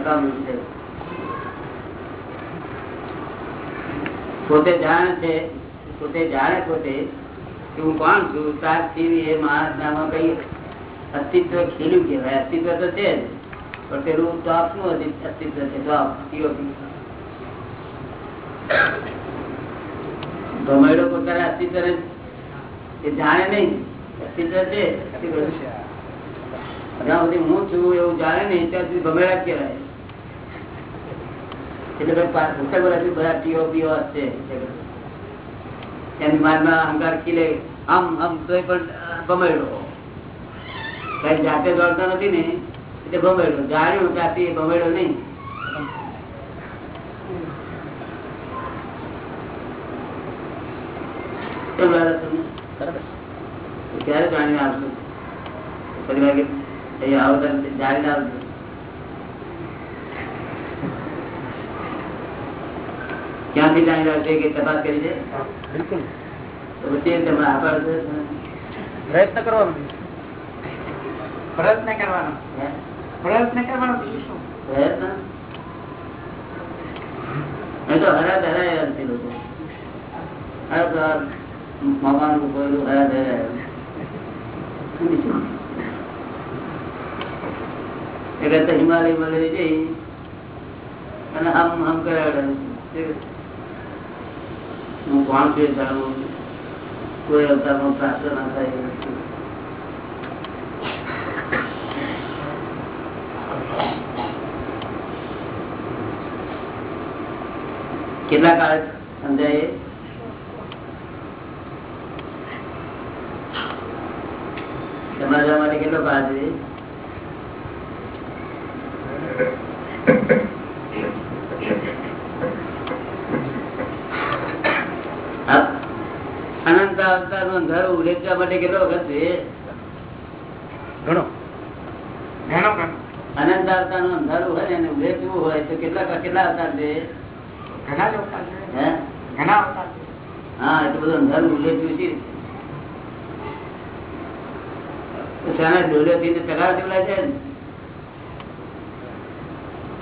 નકામું છે. પોતે જાણે છે પોતે જાણે પોતે કે હું કોણ છું? થી એ મહાત્મામાં કઈ અસ્તિત્વ ખીલ્યું કહેવાય. અસ્તિત્વ તો છે જ પણ પેલું ટોપનું અસ્તિત્વ છે. ટીઓપી ભમેડો પોતાના અસ્તિત્વ એ જાણે નહીં. અસ્તિત્વ છે જ્યાં સુધી હું છું એવું જાણે નહીં ત્યાં સુધી ગમેડા કહેવાય. એટલે ભાઈ પુસ્તક બધા બધા ટીઓ પીઓ હશે એની મારમાં અહંકાર ખીલે. આમ આમ તોય પણ ભમેડો. કઈ જાતે દોડતો નથી ને એટલે ભમેડો. જાણ્યું ત્યાંથી એ ભમેડો નહીં. ક્યારે જાણીને આવશું ફરી વાગે અહીંયા આવો જાણીને આવજો. ક્યાંથી જાણી રહ્યા છે કે તપાસ કરી છે? બિલકુલ. તો પછી તમે આપણ પ્રયત્ન કરવાનો પ્રયત્ન કરવાનો. પ્રયત્ન કરવાનો બીજું શું? પ્રયત્ન? તો હરા ધરાયા મામાનું હરા એટલે હિમાલય મળે જઈ અને આમ આમ કરાવડે હું કોણ છું જાણું કોઈ અવતારમાં પ્રાપ્ત ના થાય કેટલા કાળ સમજાય? સમજવા માટે કેટલો કાળ છે આ અનંત અવતારનું અંધારું ઉલેચવા માટે કેટલો વખત છે? ઘણો. અનંત અવતારનું અંધારું હોય ને એને હોય તો કેટલા કેટલા અવતાર છે? ઘણા જ અવતાર છે. ઘણા અવતાર હા એટલું બધું અંધારું ઉલેચવું છે?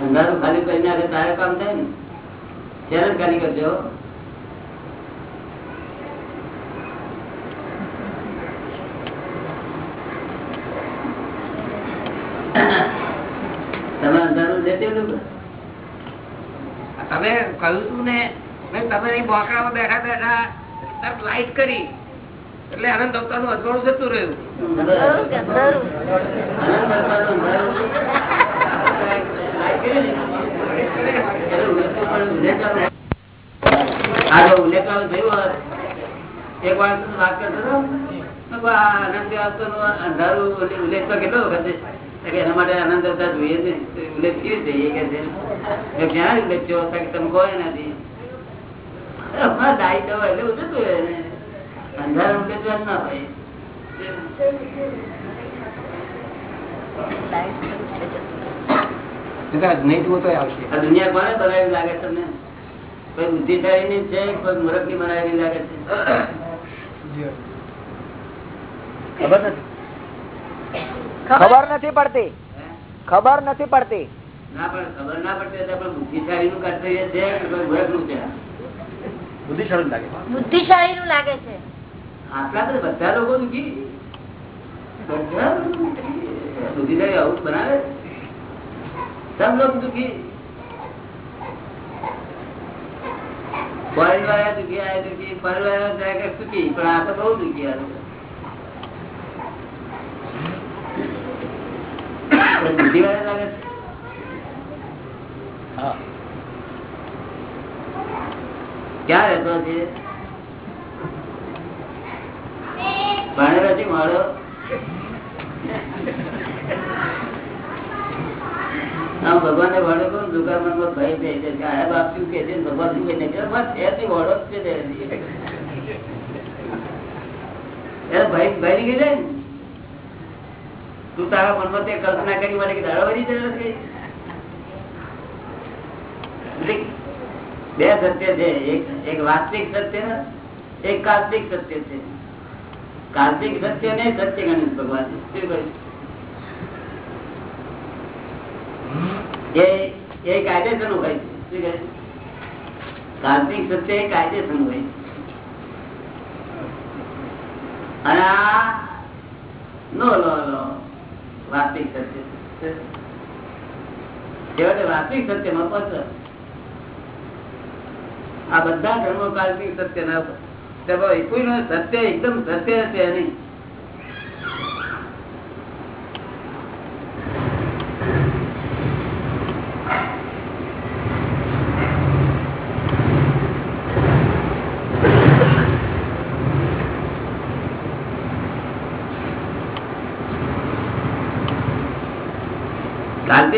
અંધારું ખાલી કરી નાખે તારે કામ થાય ને? ત્યારે ખાલી કરજો તમે અંધારું લેતે લોકો તમે કહ્યું તું ને તમે બોકડામાં બેઠા બેઠા તરફ લાઈટ કરી. એટલે આનંદ અવતારનું અજવાળું જતું રહ્યું. એક વાર વાત કરતો હતો, આનંદ આવતાનું અંધારું ઉલ્લેખ કેટલો વખત એના માટે આનંદ આવતા જોઈએ ને ઉલ્લેખ કેવી રીતે કે છે? ક્યાં ઉલ્લેખ થયો? તો કે તમે કહો એનાથી. અરે હમણાં ડાયટ હોય એટલે બધું તો એને અંધારું ઉલ્લેખવા જ ના હોય નહીં તો આવશે આ દુનિયા કોને બનાવી લાગે તમને કોઈ બુદ્ધિશાળી ની છે કોઈ મૂર્ખની બનાવેલી લાગે છે ખબર નથી ખબર? નથી પડતી. ખબર નથી પડતી. બુદ્ધિશાળી નું લાગે. છે. બધા લોકો બુદ્ધિશાળી આવું બનાવે? સબ લોકો દુઃખી. ફોરેન વાળા દુઃખી આ દુઃખી ફોરેન વાળા સુખી પણ આ તો બહુ દુઃખી આ લોકો. કોઈ બુદ્ધિ વાળા લાગે છે? ક્યાં રહેતો છે? ભગવાન ને ભણો કોણ? દુકાનમાં ભય થઈ છે. આ બાપ શું કે છે? ભગવાન શું કે છે વડો જ છે. ભય ભય નીકળી જાય ને? તું તારા મનમાં તે કલ્પના કરી મને કે જરૂર નથી? બે સત્ય છે. એક વાસ્તવિક સત્ય એક કાલ્પિક સત્ય છે. કાલ્પિક સત્ય ને સત્ય ગણેશ ભગવાન એ કાયદેસરનું હોય છે. કાલ્પિક સત્ય એ કાયદેસર હોય અને આ, નો લો લો વાસ્તવિક સત્ય છેવટે વાસ્તવિક સત્યમાં પહોંચો આ બધા ધર્મો કાલ્પિક સત્ય ના કોઈનું સત્ય એકદમ સત્ય છે નહીં.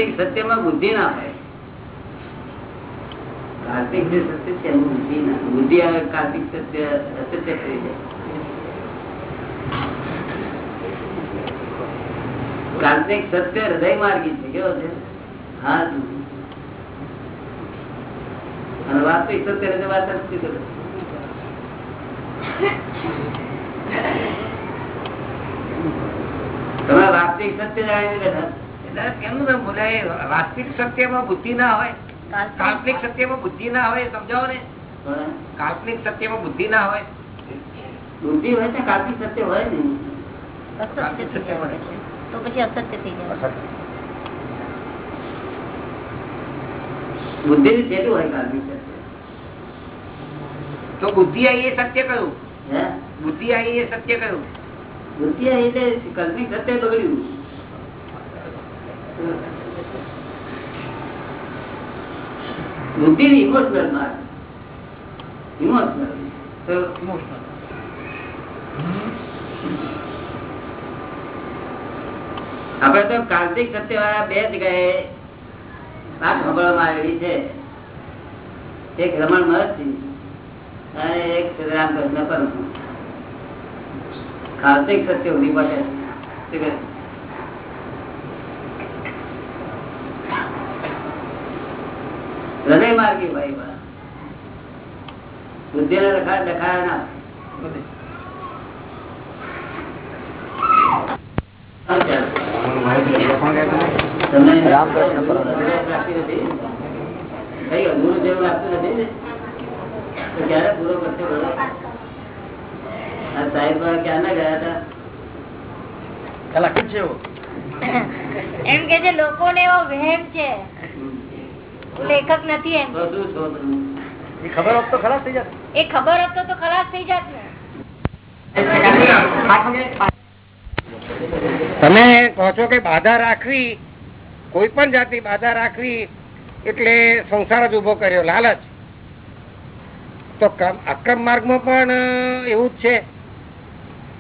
કાલ્પિક સત્યમાં બુદ્ધિ ના હોય. કાર્તિક જે સત્ય છે, એમાં બુદ્ધિ ના બુદ્ધિ આવે કાર્તિક સત્ય, અસત્ય થઈ જાય. કાલ્પિક સત્ય હૃદય માર્ગી છે, કેવો છે? હા અને વાસ્તવિક સત્ય હૃદય વાત નથી તમે વાસ્તવિક સત્ય જાણી બેઠા કેમનું નામ બોલાય વાસ્તવિક સત્યમાં બુદ્ધિ ના હોય. કાલ્પનિક સત્યમાં બુદ્ધિ ના હોય એ સમજાવો ને. પણ કાલ્પનિક સત્યમાં બુદ્ધિ ના હોય. બુદ્ધિ હોય ને કાલ્પિક સત્ય હોય ને અસત્ય થઈ જાય. તો પછી અસત્ય થઈ જાય. બુદ્ધિ થી છેટું હોય કાલ્પિક સત્ય? તો બુદ્ધિ આવી એ સત્ય કયું? હે? બુદ્ધિ આવી એ સત્ય કયું? બુદ્ધિ એટલે કાલ્પિક સત્ય બગડ્યું. બુદ્ધિ ઇમોશનલ માર્ગ આપડે તો કાર્તિક સત્ય વાળા બે જગ્યાએ વાત સાંભળવામાં આવેલી છે. એક રમણ મહર્ષિ અને એક રામકૃષ્ણ પરમ કાર્તિક સત્ય ઊભી પડે શું કહે? હૃદય માર્ગી ભાઈ બુદ્ધિ ને લખા લખાયા ના. નથી? ને? ક્યારે પૂરો કરશો સાહેબ ક્યાં ના ગયા હતા? કલાક છે એવો. એમ કે છે લોકોને એવો વહેમ છે. લેખક નથી એમ. ખબર હોત તો ખલાસ થઈ જાત. એ ખબર હતો તો ખરાબ થઈ જાત ને. તમે કહો છો કે બાધા રાખવી કોઈ પણ જાતની બાધા રાખવી એટલે સંસાર જ ઊભો કર્યો લાલચ. તો ક્રમ- અક્રમ માર્ગમાં પણ એવું જ છે.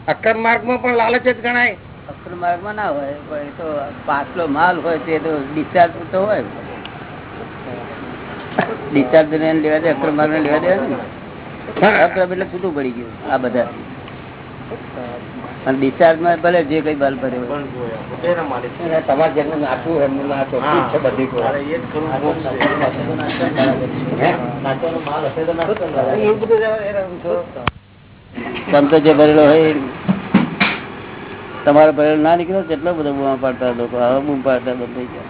અક્રમ માર્ગમાં પણ લાલચ જ ગણાય. અક્રમ માર્ગમાં ના હોય પણ એ તો પાછલો માલ હોય તે તો ડિસ્ચાર્જ તો હોય. ડિસ્ચાર્જ લેવા દે અક્રમ માર્ગ લેવા દે અક્રમ એટલે છૂટું પડી ગયું આ બધા અને ડિસ્ચાર્જમાં ભલે જે કઈ બાલ પડે હોય. તમારે એમનું છે બધી સંતો જે ભરેલો હોય તમારો ભરેલો ના નીકળ્યો કેટલો બધો બૂમા પાડતા લોકો. હવે બૂમ પાડતા બંધ થઈ ગયા.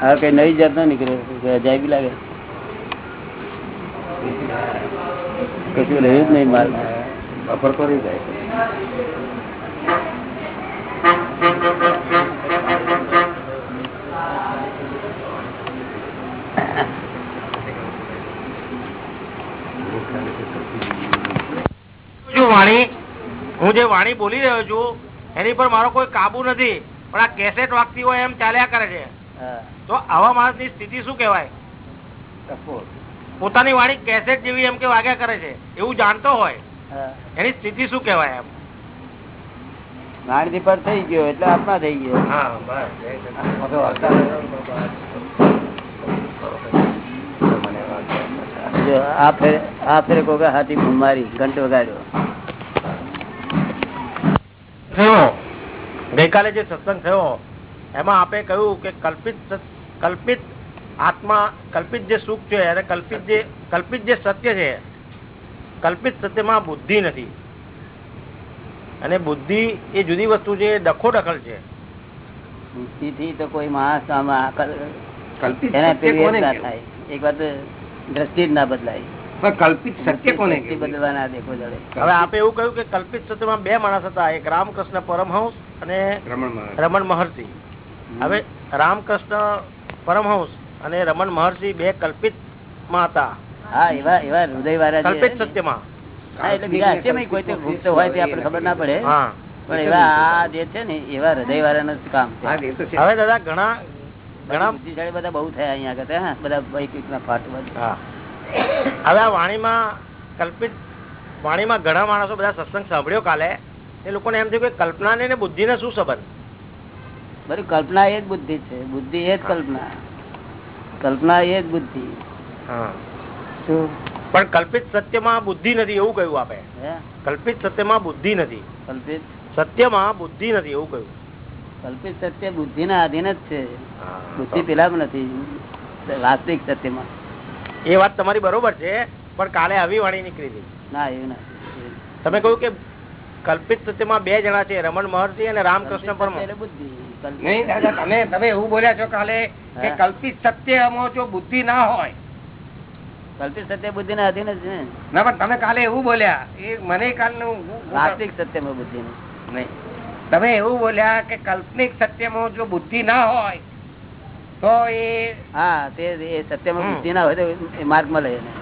હવે કઈ નવી જાત ના નીકળ્યો અજાયબી લાગે. કશું રહ્યું જ નહીં માલ. બફર રહી જાય. વાણી હું જે વાણી બોલી રહ્યો છું એની પર મારો કોઈ કાબુ નથી પણ આ કેસેટ વાગતી હોય એમ ચાલ્યા કરે છે. તો આવા માણસની સ્થિતિ શું કેવાય પોતાની વાણી કેસેટ જેવી એમ કે વાગ્યા કરે છે એવું જાણતો હોય એની સ્થિતિ શું કેવાય એમ? માણસી પર થઈ ગયો એટલે આત્મા થઈ ગયો. આ ફેરે આ ફેરે કોકે હાથી મારી ઘંટ વગાડ્યો. ગઈકાલે જે સત્સંગ થયો એમાં આપે કહ્યું કે કલ્પિત કલ્પિત આત્મા કલ્પિત જે સુખ છે અને કલ્પિત જે કલ્પિત જે સત્ય છે કલ્પિત સત્યમાં બુદ્ધિ નથી. અને બુદ્ધિ એ જુદી વસ્તુ છે ડખો ડખલ છે. બુદ્ધિથી તો કોઈ માણસ એક વાત દ્રષ્ટિ જ ના બદલાય. કલ્પિત સત્ય કોને બદલવા ના દેખો જડે. હવે આપે એવું કહ્યું કે કલ્પિત સત્યમાં બે માણસ હતા એક રામકૃષ્ણ પરમહંસ અને રમણ મહર્ષિ. હવે રામકૃષ્ણ પરમહંસ અને રમણ મહર્ષિ બે કલ્પિતમાં હતા હા એવા એવા હૃદય વાળા કલ્પિત સત્યમાં. હા એટલે બીજા હત્યામાં કોઈ તો ગુપ્ત હોય તે આપણે ખબર ના પડે. હા. પણ આ જે છે ને એવા હૃદય વાળાનું જ કામ છે. હા, એ તો છે. હવે દાદા ઘણા ઘણા બધા બહુ થયા અહીંયા આગળ બધા વૈકૃતના ફાટ બધા હવે આ વાણીમાં કલ્પિત વાણીમાં ઘણા માણસો બધા સત્સંગ સાંભળ્યો કાલે. એ લોકોને એમ થયું કે કલ્પના ને બુદ્ધિ ને શું સંબંધ? બધું કલ્પના એ જ બુદ્ધિ છે. બુદ્ધિ એ જ કલ્પના. કલ્પના એ જ બુદ્ધિ. પણ કલ્પિત સત્યમાં બુદ્ધિ નથી એવું કહ્યું આપે. કલ્પિત સત્યમાં બુદ્ધિ નથી. કલ્પિત? સત્યમાં બુદ્ધિ નથી એવું કહ્યું. કલ્પિત સત્ય બુદ્ધિ ના આધીન જ છે. બુદ્ધિ પેલા નથી. વાસ્તવિક સત્યમાં. એ વાત તમારી બરોબર છે પણ કાલે આવી વાણી નીકળી હતી ના એવું ના તમે કહ્યું કે કલ્પિત સત્યમાં બે જણા છે રમણ મહર્ષિ અને રામકૃષ્ણ પરમ બુદ્ધિ. નહીં દાદા તમે તમે એવું બોલ્યા છો કાલે કે. કલ્પિત સત્યમાં જો બુદ્ધિ ના હોય. કલ્પિત સત્ય બુદ્ધિ ના આધીન જ ને. ના પણ તમે કાલે એવું બોલ્યા. એ મને કાલ વાસ્તવિક સત્યમાં બુદ્ધિ નહીં. તમે એવું બોલ્યા કે કલ્પનિક સત્યમાં જો બુદ્ધિ ના હોય તો એ હા તે એ સત્યમાં બુદ્ધિ ના હોય તો એ માર્ગ મળે એને.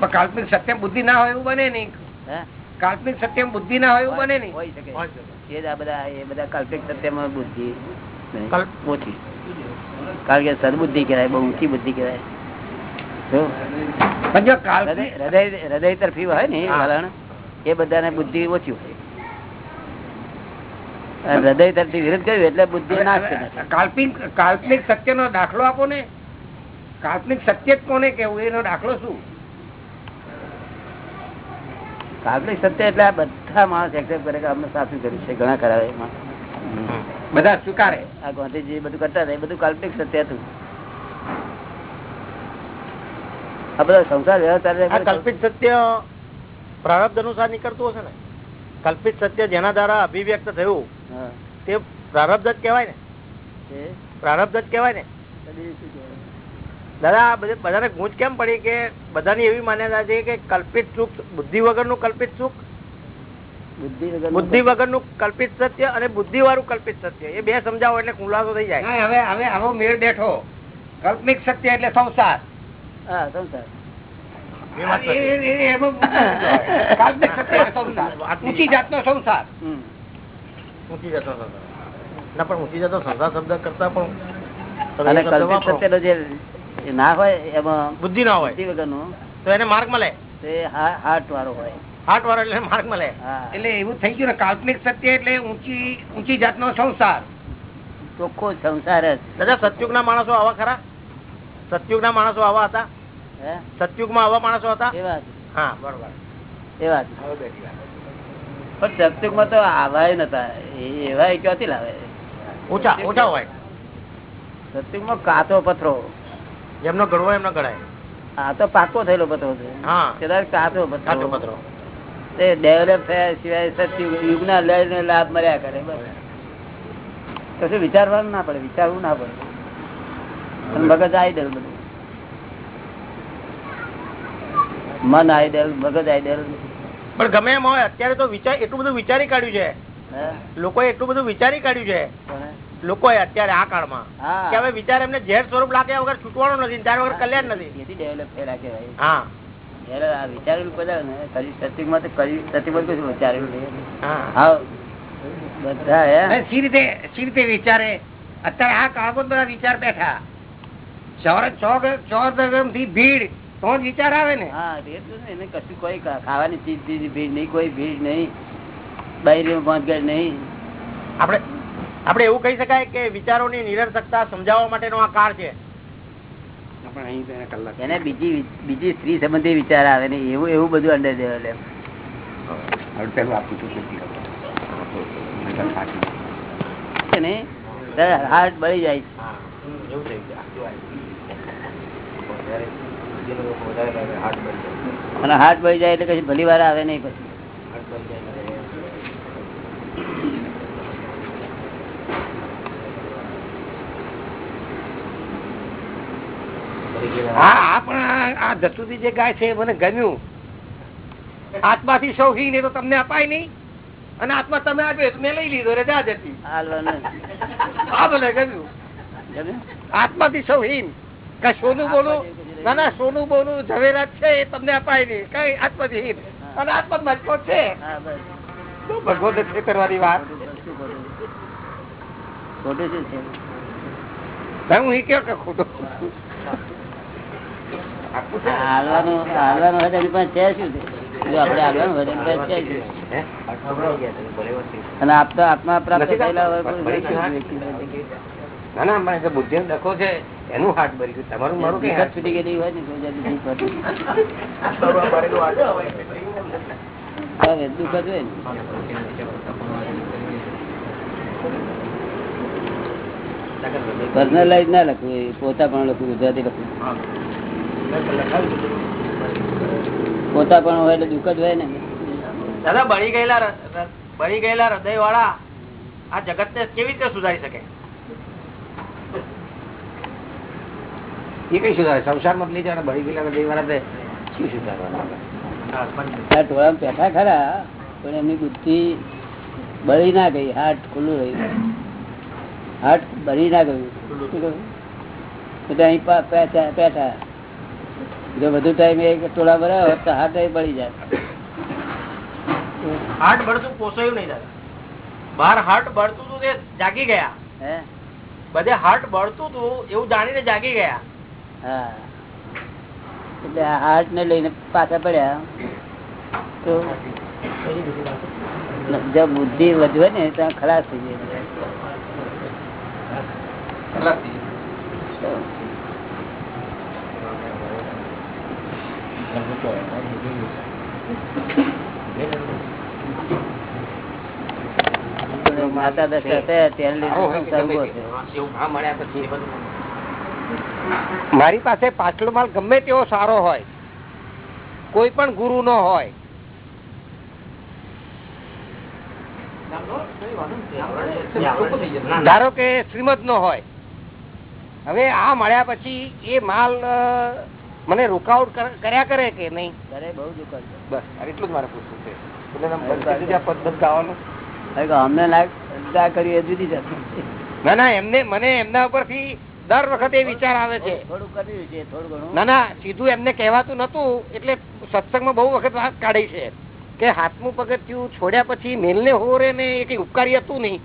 પણ કાલ્પનિક સત્ય બુદ્ધિ ના હોય એવું બને નહીં. હે? કાલ્પનિક સત્ય બુદ્ધિ ના હોય એવું બને નહીં. શકે. એ જ આ બધા એ બધા કલ્પિત સત્યમાં બુદ્ધિ ઓછી. કારણ કે સદબુદ્ધિ કહેવાય બહુ ઊંચી બુદ્ધિ કહેવાય. હૃદય તરફી હોય ને વલણ એ બધાને બુદ્ધિ ઓછી હોય. હૃદય તરફથી વિરુદ્ધ કર્યું એટલે બુદ્ધિ નાશ કાલ્પિક કાલ્પનિક સત્ય નો દાખલો આપો ને. કાલ્પનિક સત્ય જ કોને કેવું એનો દાખલો શું? કાલ્પનિક સત્ય એટલે આ બધા માણસ એક્સેપ્ટ કરે કે અમને સાચું કર્યું છે ઘણા ખરા એમાં બધા સ્વીકારે. આ ગાંધીજી બધું કરતા હતા એ બધું કાલ્પનિક સત્ય હતું. આ બધા સંસાર વ્યવહાર કલ્પિત સત્ય પ્રારબ્ધ અનુસાર નીકળતું હશે ને? કલ્પિત સત્ય જેના દ્વારા અભિવ્યક્ત થયું તે પ્રારબ્ધ જ કહેવાય ને. પ્રારબ્ધ જ કહેવાય ને? દાદા બધાને ગૂંચ કેમ પડી કે બધાની એવી માન્યતા છે કે કલ્પિત સુખ બુદ્ધિ વગરનું કલ્પિત સુખ? બુદ્ધિ વગરનું કલ્પિત. સત્ય અને બુદ્ધિ વાળું કલ્પિત સત્ય. એ બે સમજાવો એટલે ખુલાસો થઈ જાય. હવે હવે આવો મેળ બેઠો. કલ્પિક સત્ય એટલે સંસાર. હા સંસાર. એ વાત એ- એ- એ- એમાં કાલ્પનિક સત્ય એટલે સંસાર. ઊંચી જાતનો સંસાર. ઊંચી જતો સંસાર. ના પણ ઊંચી જતો સંસાર શબ્દ કરતા પણ એ ના હોય એમાં બુદ્ધિ ના હોય. બુદ્ધિ વગરનું. તો એને માર્ગ મળે? તે હાર્ટ વાળો હોય. હાર્ટ વાળો એટલે માર્ગ મળે? એટલે એવું થઈ ગયું ને કાલ્પનિક સત્ય એટલે ઊંચી ઊંચી જાતનો સંસાર. ચોખ્ખો સંસાર જ. દાદા સતયુગના માણસો આવા ખરા? સતયુગના માણસો આવા હતા? હે? સતયુગમાં આવા માણસો હતા? એવા હા બરોબર. એવા પણ સત્યુગમાં તો આવાય નતા. એ- એવા ક્યાંથી લાવે? ઓછા ઓછા હોય. સત્યુગમાં કાચો પથરો જેમનો ગળવો એમનો ગળાય હા તો પાકો થયેલો પથરો છે. હા. કદાચ કાચો પથરો પથરો તે ડેવલપ થયા સિવાય સત્યુગ યુગના લઈને લાભ મળ્યા કરે બસ. કશું વિચારવાનું ના પડે વિચારવું ના પડે. મગજ આઈડલ બધું. મન આઈડલ મગજ આઈડલ. પણ ગમે એમ હોય અત્યારે તો વિચાર એટલું બધું વિચારી કાઢ્યું છે. લોકો લોકોએ એટલું બધું વિચારી કાઢ્યું છે. લોકોએ અત્યારે આ કાળમાં. કે હવે વિચાર એમને ઝેર સ્વરૂપ લાગ્યા વગર છૂટવાનું નથી ત્યાર વગર કલ્યાણ નથી. એથી ડેવલપ થયેલા કહેવાય. હા. જયારે આ વિચારેલું બધા ને કલી સત્યુગમાં તો કલી સત્યુગમાં કશું વિચારેલું નહીં હા. હા બધા હે. અને સી રીતે સી રીતે વિચારે? અત્યારે આ કાળમાં બધા વિચાર બેઠા. ચોર ચોક ચોર ભીડ તો વિચાર આવે ને. હા એટલું ને કશું કોઈ ખાવાની ચીજ ભીડ નહીં કોઈ ભીડ નહીં. પહોંચ પહોંચગઢ નહીં. આપણે આપણે એવું કહી શકાય કે વિચારોની નિરર્થકતા સમજાવવા માટેનો આ કાર છે. એને બીજી બીજી સ્ત્રી સંબંધી વિચાર આવે ને એવું એવું બધું અંડર દેવા હવે પેલું આપું છું કેટલી ખબર. નહીંતર થાકી જાય. છે ને? ત્યારે હાર્ટ બળી જાય. અને હાર્ટ બળી જાય એટલે કશું ભલી વાર આવે નહીં પછી. હા પણ આ- આ જે ગાય છે મને ગમ્યું. આત્માથી સૌ ને તો તમને અપાય નહીં. અને આત્મા તમે આપ્યો મેં લઈ લીધો રજા જતી ગમ્યું? આત્માથી સૌ કઈ સોનું બોલું? ના ના સોનું બોલું ઝવેરાત છે એ તમને અપાય નહીં. કઈ આત્માથી અને આત્મા મજબૂત છે. ભગવત છે કરવાની વાત. ખોટું? છે? હું કયો કે ખોટું? હાલવાનું હાલવાનું હોય એની પાસે છે શું? જો આપણે હાલવાનું હોય એની પાસે છે અને આપતો આત્મા પ્રાપ્ત થયેલા હોય બળી કોઈ ગયું હાથ? વ્યક્તિ ના ના મને બુદ્ધિ ડખો છે એનું હાથ ભરી ગયું. તમારું મારું કઈ હાથ છૂટી ગયેલી હોય ને તો જલ્દી ઠીક હોતું. હવે દુઃખ જ હોય ને. પર્સનલાઇઝ ના લખવું પોતા પણ લખવું ગુજરાતી લખવું. પોતા પણ હોય એટલે દુઃખ જ હોય ને. દાદા બળી ગયેલા બળી ગયેલા હૃદય વાળા આ જગત ને કેવી રીતે સુધારી શકે? એ કઈ સુધારે? સંસારમાં લઈ જવાના બળી ગયેલા હૃદય વાળા શું સુધારવાના? આ બેઠા ખરા પણ એમની બુદ્ધિ બળી ના ગઈ હાર્ટ ખુલ્લું રહ્યું હાર્ટ બળી ના ગયું. એટલે અહીં પેઠા. જો વધુ ટાઈમ એક ટોળા ભરાયો તો હાથ અહીં પડી જાય. હાર્ટ બળતું પોસાયું નહીં દાદા. બહાર હાર્ટ બળતું હતું તે જાગી ગયા. હે? બધે હાર્ટ બળતું હતું એવું જાણીને જાગી ગયા. હા. એટલે હાર્ટ ને લઈને પાછા પડ્યા. તો જો બુદ્ધિ વધવે ને ત્યાં ખલાસ થઈ જાય. ખલાસ થઈ દશા થયો. મારી પાસે પાછલો માલ ગમે તેવો સારો હોય કોઈ પણ ગુરુ નો હોય ધારો કે શ્રીમદ નો હોય હવે આ મળ્યા પછી એ માલ મને રોકઆઉટ કર્યા કરે કે નહીં? કરે બહુ જ બસ એટલું જ મારે પૂછવું છે. એટલે તમે બંધ કરી દીધું આ પદ બદ ગાવાનું? હવે કે અમને ના ના જુદી જાતનું ના ના એમને મને એમના ઉપરથી દર વખતે વિચાર આવે છે. થોડું કર્યું છે થોડું ઘણું. ના ના સીધું એમને કહેવાતું નતું એટલે સત્સંગમાં બહુ વખત વાત કાઢી છે. કે હાથમું પગથિયું છોડ્યા પછી મેલને હોરે ને એ કઈ ઉપકારી હતું નહીં.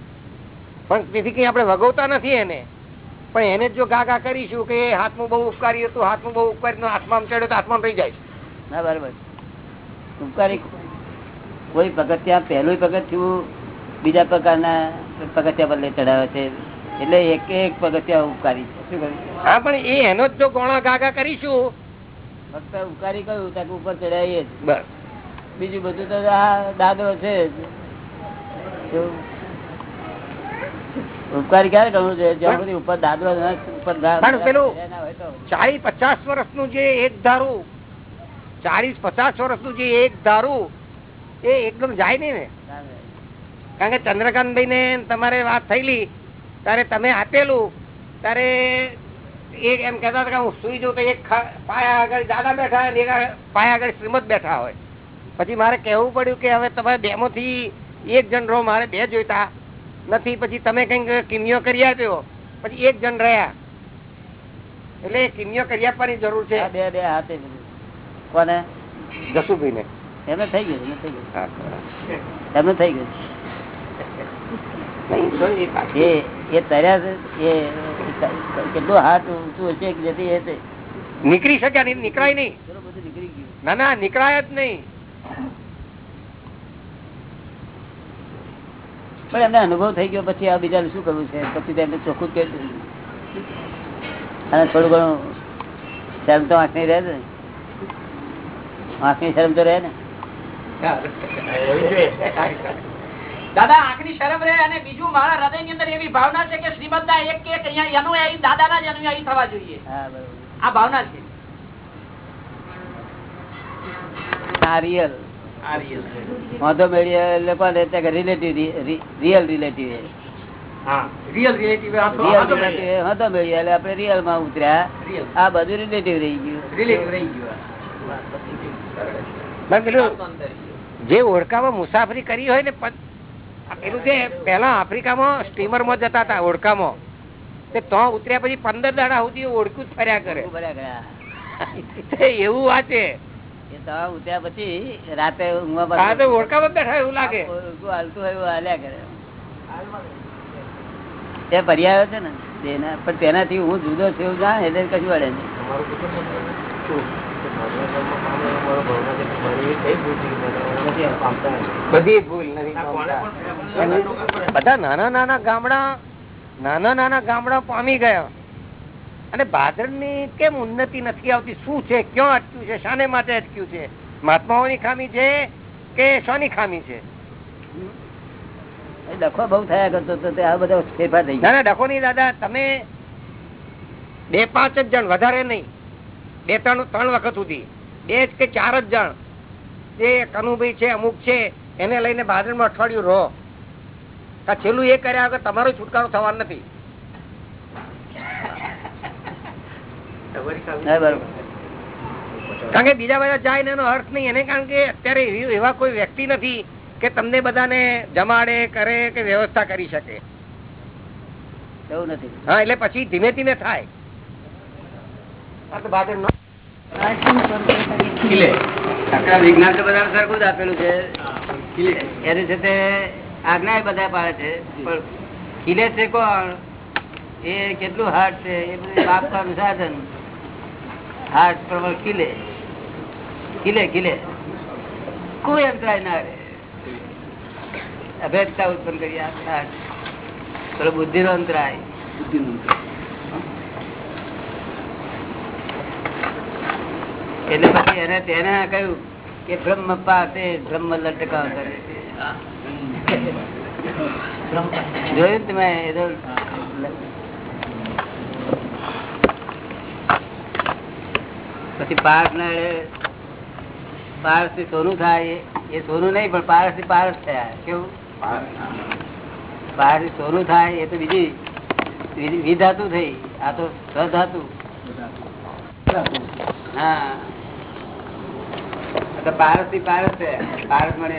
પણ તેથી કઈ આપણે વગવતા નથી એને. પણ એને જ જો ગા ગા કરીશું કે હાથમાં બહુ ઉપકારી હતું હાથમાં બહુ ઉપકારી હાથમાં ચડ્યો તો હાથમાં રહી જાય ના બરાબર. ઉપકારી કોઈ પગથિયા પહેલું પગથિયું બીજા પ્રકારના પગથિયા પર ચડાવે છે. એટલે એક એક પગથિયા ઉપકારી છે. શું હા પણ એ એનો જ જો ગોણા ગા ગા કરીશું. ફક્ત ઉપકારી કયું? ત્યાં ઉપર ચડાવીએ બસ. બીજું બધું તો આ દાદરો છે? ઉપકારી ક્યારે કરવું? છે જ્યાં સુધી ઉપર દાદરો ના- પેલું- ના. ચાલીસ પચાસ વર્ષનું જે એક ધારું ચાલીસ પચાસ વર્ષનું જે એક ધારું એ એકદમ જાય નઈ ને. કારણ કે ચંદ્રકાંતભાઈ ને તમારે વાત થયેલી ત્યારે તમે આપેલું ત્યારે એક એમ કેતા હતા કે હું સુઈ જઉં તો એક પાયા આગળ દાદા બેઠા હોય એક પાયા આગળ શ્રીમદ બેઠા હોય. પછી મારે કહેવું પડ્યું કે હવે તમે થી એક જણ રહો મારે બે જોઈતા. નથી પછી તમે કંઈક કિમિયો કરી આપ્યો પછી એક જણ રહ્યા. એટલે કિમિયો કરી આપવાની જરૂર છે. બે બે હાથે કોને? જસુભાઈ ને એમને થઈ ગયું એમને થઈ ગયું. એમને થઈ ગયું. એ તર્યા છે એ કેટલું હાથ ઊંચું હશે કે જેથી એ તે નીકળી શક્યા નહીં નીકળાય નહીં. નીકળી ગયું. ના ના નીકળાય જ નહીં. પણ એમને અનુભવ થઈ ગયો પછી આ બીજાને શું કરવું છે? પછી તો એમને ચોખ્ખું જ કર્યું. અને થોડું ઘણું શરમ તો આંખની રહે ને. આંખની શરમ તો રહે ને. દાદા આંખની શરમ રહે અને બીજું મારા હૃદયની અંદર એવી ભાવના છે કે શ્રીમદ ના એક કે અનુયાયી દાદાના જ અનુયાયી થવા જોઈએ. આ ભાવના છે. આ રિયલ વાંધો મેળવી એટલે કોને relative real relative real relative હતો મેળવી. એટલે આપણે રિયલમાં ઉતર્યા. આ બધું રિલેટિવ રહી ગયું. રિલેટિવ રહી ગયું પેલું જે ઓળખામાં મુસાફરી કરી હોય ને પેલું જે પેલા આફ્રિકામાં સ્ટીમરમાં જતા હતા ઓળખામાં તે તો ઉતર્યા પછી પંદર દાડા સુધી ઓળખું જ ફર્યા કરે. એવું વાત છે એ તો પછી રાતે ઊંઘવા આ તો બેઠા એવું લાગે. હાલતું એવું હાલ્યા કરે. એ પર્યાયો છે ને તેના પણ તેનાથી હું જુદો છું એવું જાણે એટલે કશું વળે નહીં. બધા નાના નાના ગામડા નાના નાના ગામડા પામી ગયા. અને ભાદરની કેમ ઉન્નતિ નથી આવતી? શું છે? ક્યાં અટક્યું છે? શાને માટે અટક્યું છે? મહાત્માઓની ખામી છે કે શાની ખામી છે? ડખો બહુ થયા કરતો તો આ બધો ફેરફાર થઈ ના ડખો નહીં દાદા તમે બે પાંચ જ જણ વધારે નહીં. બે ત્રણ ત્રણ વખત સુધી. બે જ કે ચાર જ જણ. જે કનુભાઈ છે અમુક છે એને લઈને ભાદરમાં અઠવાડિયું રહો. આ છેલ્લું એ કર્યા વગર તમારો છુટકારો થવાનો નથી હા, બરોબર કારણ કે બીજા બધા જાય ને એનો અર્થ નહીં. એને કારણ કે અત્યારે એવા કોઈ વ્યક્તિ નથી કે તમને બધાને જમાડે કરે કે વ્યવસ્થા કરી શકે. એવું નથી. હા એટલે પછી ધીમે ધીમે થાય. આ તો ભાદર નો આખા વિજ્ઞાન તો બધા સરખું જ આપેલું છે. એની સાથે આજ્ઞા બધા પાડે છે. પણ ખીલે છે કોણ? એ કેટલું હાર્ડ છે. એ બધું બાપ સાધન હાર્ડ પ્રમાણ કિલે કિલે કિલે કોઈ અંતરાય ના રહે અભેદતા ઉત્પન્ન કરી આ પેલો બુદ્ધિ નો અંતરાય એટલે પછી એને તેને કહ્યું કે બ્રહ્મ પાસે બ્રહ્મ લટકા કરે જોયું તમે એ તો પછી પારસ ના પારસથી સોનું થાય, એ સોનું નહીં, પણ પારસથી પારસ થયા. કેવું? પારસથી સોનું થાય, એ તો બીજી વિધાતુ થઈ. આ તો સધાતુ હા. પારસથી પારસ છે પારસ મળે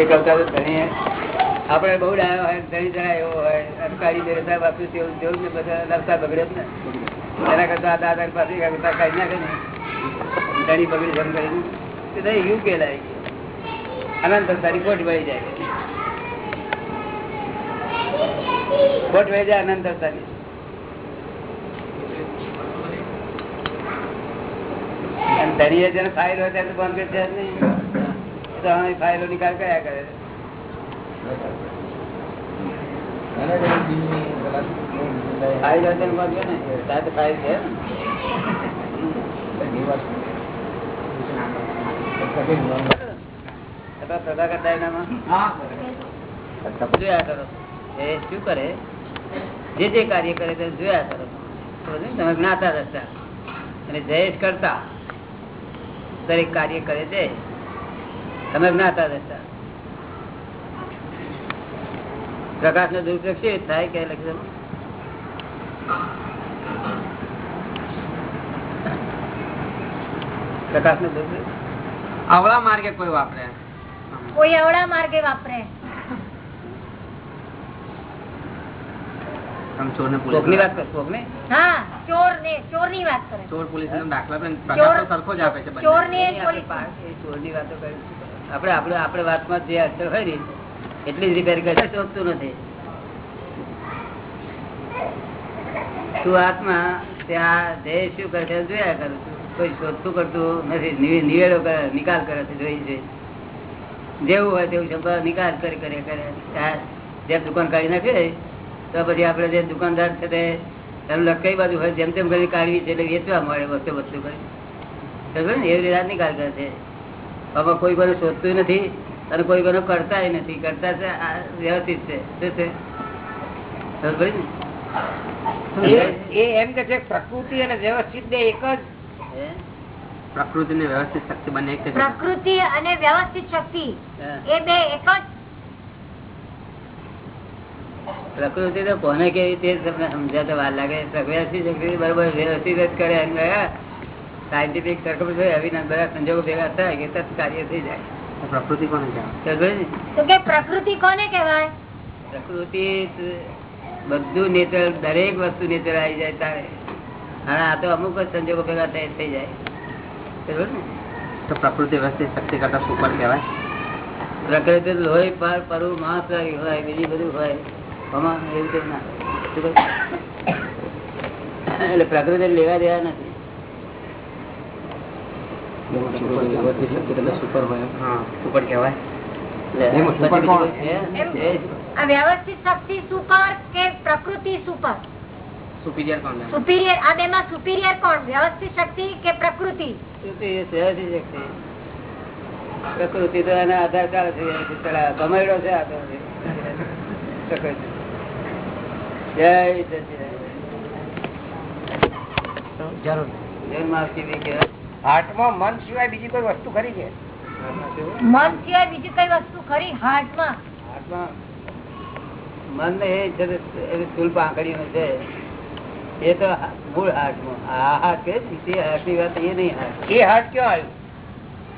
એક અવતાર ધણી આપણે બહુ ડાયો હોય ધણી જણા એવો હોય અટકારી દે સાહેબ આપ્યું તેવું જેવું ને બધા રસ્તા બગડે ને. એના કરતા આ દાદા પાસે કરતા કાઢી નાખે ને ધણી બગડી જમ કરી તે નહીં યુ કેલાય અનંત તારી ખોટ વળી જાય. ખોટ વહી જાય અનંત તારી ધણીએ જેને ફાઇલ હોય ત્યારે બંધ કરી છે નહીં. ફાઇલો નિકાલ કયા કરે ફાઇલ ને ફાઇલ છે. જોયા કરો. એ શું કરે? જે જે કાર્ય કરે તે જોયા કરો. તમે જ્ઞાતા રસ્તા. અને જયેશ કરતા. દરેક કાર્ય કરે છે. તમે જ્ઞાતા દસતા પ્રકાશ નો દુરુપયોગ છે થાય કે લક્ષણ પ્રકાશ નો દુરુપયોગ? અવળા માર્ગે કોઈ વાપરે. કોઈ અવળા માર્ગે વાપરે. આમ ચોર ને કોકની વાત કર ને હા ચોર ને ચોરની વાત કરે. ચોર પોલીસ દાખલા ચોર સરખો જ આપે છે. ચોરની એ ચોરની વાતો કરી આપણે આપણે આપણે વાતમાં જે અસર હોય ને, એટલી જ રિપેર કરે નથી. તું આત્મા ત્યાં ધ્યેય શું કરે છે, જોયા કરું કોઈ શોધતું કરતું નથી નિવેડો કરે, નિકાલ કરે છે, જોઈ છે. જેવું હોય તેવું શબ્દ નિકાલ કરી, કરે કરે. જેમ દુકાન કાઢી નાખે, તો પછી આપણે જે દુકાનદાર છે તે એનું કઈ બાજુ હોય, જેમ તેમ કરી કાઢવી છે, એટલે વેચવા મળે વસ્તુ વસ્તુ કરી? એવી રીતે નિકાલ કરે છે. આમાં કોઈ કોને શોધતું નથી અને કોઈ કોને કરતા નથી. કરતા છે વ્યવસ્થિત છે. શું છે? એ- એ એમ કે છે પ્રકૃતિ અને વ્યવસ્થિત બે એક જ. ને પ્રકૃતિ ને વ્યવસ્થિત શક્તિ બંને એક પ્રકૃતિ અને વ્યવસ્થિત શક્તિ એ બે એક જ? પ્રકૃતિ તો કોને કેવી તે તમને સમજાતા વાર લાગે? પ્રકૃતિ શક્તિ બરોબર વ્યવસ્થિત જ કરે એમ ગયા સાયન્ટિફિક સર્કમ આવી બધા સંજોગો ભેગા થાય કે તત્ કાર્ય થઈ જાય. પ્રકૃતિ કોને કહેવાય? પ્રકૃતિ કોને કહેવાય? પ્રકૃતિ બધું નેચર દરેક વસ્તુ નેચર આવી જાય તારે. અને આ તો અમુક જ સંજોગો ભેગા થાય થઈ જાય. ને? તો પ્રકૃતિ વ્યવસ્થિત શક્તિ કરતા સુપર કહેવાય? પ્રકૃતિ લોહી પર પરુ માંસ હોય બીજી બધું હોય. આમાં એવું કઈ ના? એટલે પ્રકૃતિ લેવા દેવા નથી પ્રકૃતિ વ્યવસ્થિત શક્તિ કરતા સુપર હોય સુપર કહેવાય વ્યવસ્થિત શક્તિ સુપર કે પ્રકૃતિ સુપર સુપિરિયર કોણ સુપિરિયર આ બે સુપિરિયર કોણ વ્યવસ્થિત શક્તિ કે પ્રકૃતિ પ્રકૃતિ એ સહેજ શક્તિ. પ્રકૃતિ તો એના આધાર કાર્ડ કમાયડો છે. જય. જરૂર જય માવજી બી કહેવાય. હાર્ટમાં મન સિવાય બીજી કોઈ વસ્તુ ખરી છે મન સિવાય બીજી કઈ વસ્તુ ખરી? હાર્ટમાં મન એ છે તે પાંખડીઓ છે એ તો મૂળ હાર્ટમાં આ હાર્ટ કે છે, તે હાથની વાત એ નહીં હાર્ટ એ હાર્ટ ક્યાં આવ્યું?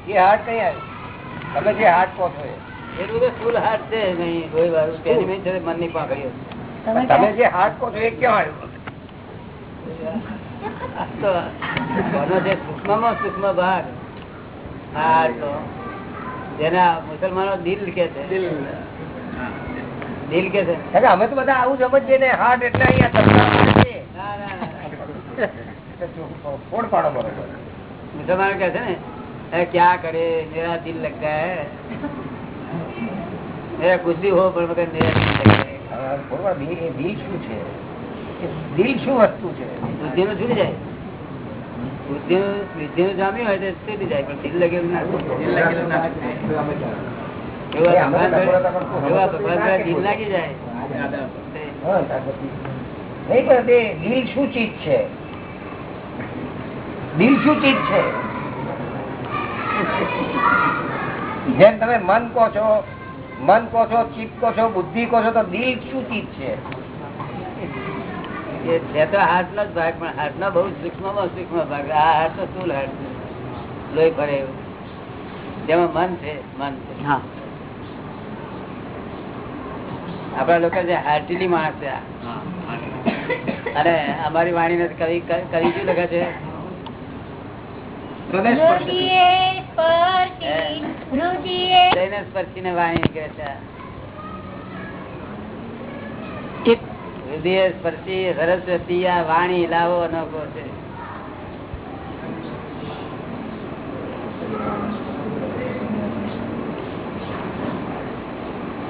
એ હાર્ટ કઈ આવ્યું? તમે જે હાર્ટ કહો છો એ. એટલું તો ફૂલ હાર્ટ છે નહીં કોઈ વાળું તેની મનની પાંખડીઓ તમે તમે જે હાર્ટ કહો છો એ ક્યાં આવ્યું? મુસલમાનો કે છે અમે તો બધા આવું સમજીએ ને હાર્ટ એટલે મુસલમાનો કે છે ને ક્યાં કરે મેરા દિલ લગતા હે મેરા કુછ હો પણ મગર મેરા દિલ લગતા દિલ શું છે દિલ શું વસ્તુ છે? બુદ્ધિ નું છૂટી જાય? બુદ્ધિ બુદ્ધિ નું જામ્યું હોય તો છૂટી જાય પણ દિલ લગેલું ના ભગવાન એવા ભગવાન દિલ લાગી જાય. દિલ શું ચીજ છે? દિલ શું ચીજ છે? જેમ તમે મન કહો છો મન કહો છો ચિત્ત કહો છો બુદ્ધિ કહો છો તો દિલ શું ચીજ છે? એ છે તો હાથ નો જ ભાગ પણ હાથ નો બહુ સૂક્ષ્મમાં સૂક્ષ્મ ભાગ આ હાથ તો શું હાથ છે. લોહી ફરે જેમાં મન છે મન છે. આપડા લોકો જે હાર્ટીલી માણસ છે. અને અમારી વાણી ને કવિ કવિ શું લખે છે? હૃદયે સ્પર્શી ને વાણી નીકળે છે આ. હૃદય સ્પર્શી સરસ્વતી આ વાણી, લાવો, અનોખો છે.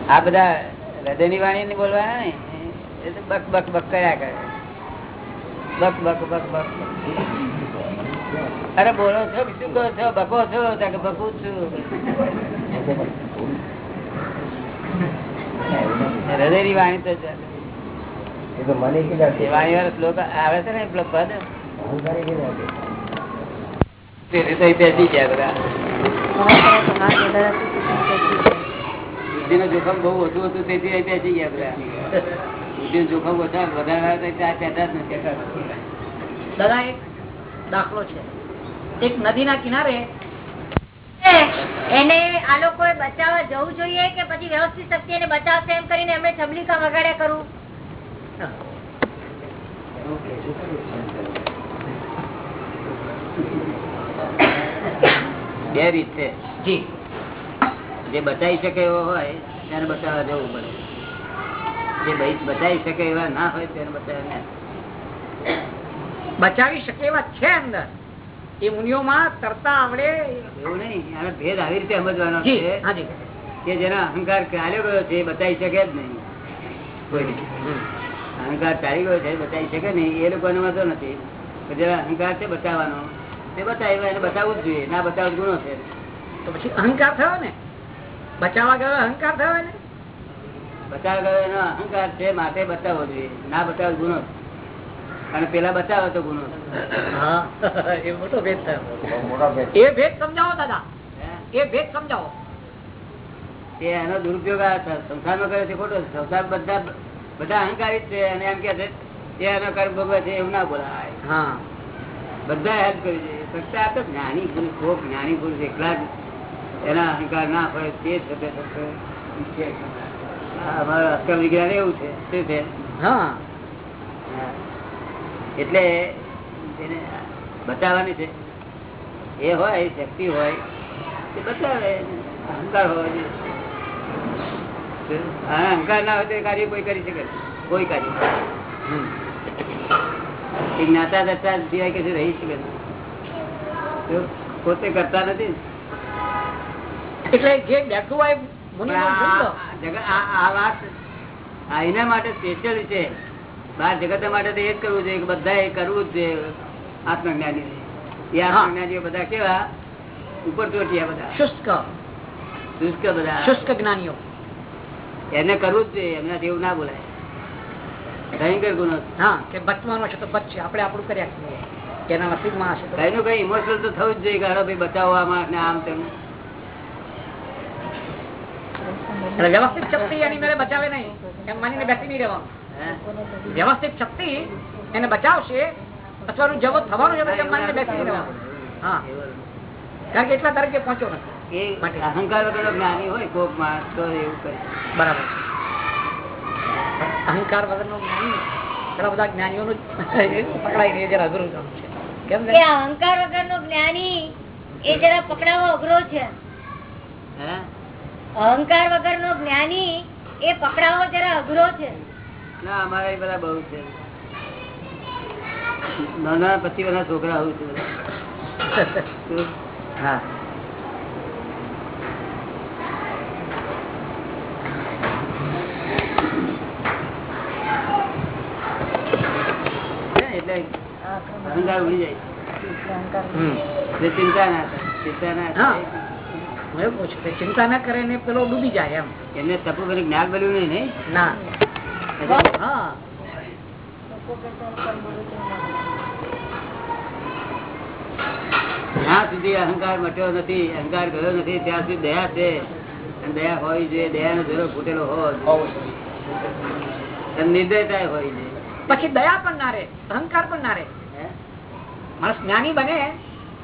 આ બધા હૃદયની વાણી ની બોલવાના ને? એ તો બક બક બક કર્યા કરે. બક બક બક બક અરે બોલો છો શું કહો છો બકો છો કે બકું છું છું. હૃદયની વાણી તો ચાલે. એ તો મને કીધા એ શ્લોક આવે છે ને પદ અહંકારી કીધા બધા. બુદ્ધિ જોખમ બહુ ઓછું હતું તેથી અહીં બેસી ગયા બધા. બુદ્ધિ જોખમ ઓછા વધારે બેઠા જ નથી દાદા એક દાખલો છે. એક નદીના કિનારે એને આ લોકોએ બચાવવા જવું જોઈએ કે પછી વ્યવસ્થિત શક્તિ એને બચાવશે એમ કરીને એમણે ચબલીકા વગાડ્યા કરવું બે રીત છે. જી. જે બચાવી શકે એવો હોય ત્યારે બચાવવા જવું પડે. જે બચાવી શકે એવા ના હોય તેને બચાવવા બચાવી શકે એવા છે અંદર. એ મુનિઓમાં તરતા આવડે. એવું નહીં આનો ભેદ આવી રીતે સમજવાનો છે કે જેનો અહંકાર ચાલ્યો ગયો છે એ બચાવી શકે જ નહીં. કોઈ અહંકાર ચાલી ગયો છે એ બચાવી શકે નહીં એ લોકોને વાંધો નથી. પણ અહંકાર છે બચાવવાનો. તે બચાવ્યો એને બચાવવું જ જોઈએ. ના બચાવવું ગુનો છે. તો પછી અહંકાર થયો ને? બચાવવા ગયો અહંકાર થયો ને બચાવ ગયો એનો અહંકાર છે માટે બચાવવો જોઈએ. ના બચાવ ગુનો અને પેલા બચાવો તો ગુનો એ મોટો ભેદ થયો. એ ભેદ સમજાવો દાદા. એ ભેદ સમજાવો. એ એનો દુરુપયોગ આ સંસારમાં કર્યો છે ખોટો સંસાર બધા બધા અહંકારી છે અને એમ કે છે એ એનો કર્મ ભોગવે છે એવું ના બોલાય. હા. બધા હેલ્પ કરી છે. ફક્ત આ તો જ્ઞાની પુરુષ કોક જ્ઞાની પુરુષ એકલા જ. એના અહંકાર ના હોય તે છે. અમારા અક્રમ વિજ્ઞાન એવું છે. શું છે? હા. એટલે એને બતાવવાની છે. એ હોય શક્તિ હોય એ બતાવે. અહંકાર હોય અહંકાર ના હોય તો કાર્ય કોઈ કરી શકે કોઈ કાર્ય જ્ઞાતા દત્તા સિવાય કે રહી શકે પોતે કરતા નથી એટલે જે બેઠું હોય આ- વાત એના માટે સ્પેશિયલ છે. બાર જગત માટે તો એ જ કરવું જોઈએ કે બધા એ કરવું જ જોઈએ. આત્મજ્ઞાની એ આત્મજ્ઞાનીઓ બધા કેવા? ઉપર ચોટિયા બધા. શુષ્ક. શુષ્ક બધા. શુષ્ક જ્ઞાનીઓ. એને કરવું જ જોઈએ એમના જેવું ના બોલાય. ભયંકર ગુનો હા કે બચવાનો છે તો બચશે. આપણે આપણું કર્યા છીએ. કે નસીબમાં હશે કઈ નું કઈ ઇમોશનલ તો થવું જ જોઈએ કે ભાઈ બચાવો આ આમ તેમ. વ્યવસ્થિત શક્તિ એની બચાવે નહીં. એમ માનીને બેસી નહીં રહેવાનું. વ્યવસ્થિત શક્તિ એને બચાવશે અથવા જવો થવાનું છે એમ માનીને બેસી નહીં રહેવાનું. હા. કારણ કે એટલા તરીકે પહોંચ્યો નથી. એ અહંકાર વગર જ્ઞાની હોય કોકમાં તો એવું કરે. બરાબર અહંકાર વગરનો જ્ઞાની ઘણા બધા જ્ઞાનીઓ નું પકડાઈ નહીં જરા અઘરું કામ છે. કેમ કે અહંકાર વગર નો જ્ઞાની એ જરા પકડાવો અઘરો છે. અહંકાર વગર નો જ્ઞાની એ પકડાવો જરા અઘરો છે. ના અમારે બધા બહુ છે. નાના પચીસ બધા છોકરા આવું છે હે, એટલે અહંકાર ઉડી જાય. ચિંતા ના થાય. ચિંતા ના થાય. ચિંતા ના કરે ને પેલો ડૂબી જાય એમ. એમને તપુ કરી જ્ઞાન મળ્યું નહીં નહીં ના. જ્યાં સુધી અહંકાર મટ્યો નથી અહંકાર ગયો નથી ત્યાં સુધી દયા છે. અને દયા હોય જોઈએ દયાનો જરો ફૂટેલો હોય. અને નિર્દયતા હોય છે. પછી દયા પણ ના રે અહંકાર પણ ના રહે. હે? માણસ જ્ઞાની બને.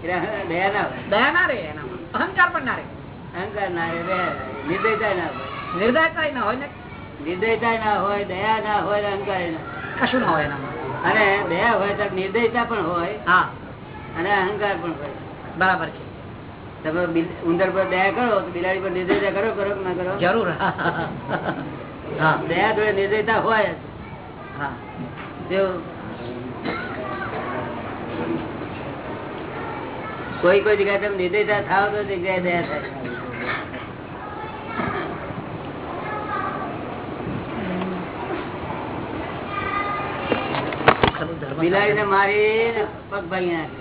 દયા ના દયા ના રહે એનામાં. અહંકાર પણ ના રહે. અહંકાર ના રે દયા નિર્દયતા ના હોય. નિર્દયતા ના હોય ને? નિર્દયતા ના હોય દયા ના હોય અહંકાર કશું ના હોય એનામાં. અને દયા હોય તો નિર્દયતા પણ હોય હા. અને અહંકાર પણ હોય. બરાબર છે. તમે ઉંદર પર દયા કરો તો બિલાડી પર નિર્દયતા કરો કરો કે ના કરો? જરૂર. હા. દયા જોડે નિર્દયતા હોય. હા. જો કોઈ કોઈ જગ્યાએ તમે નિર્દયતા થાવ તો જગ્યાએ દયા થાય. બિલાડી ને મારી પગ ભાઈ નાખે.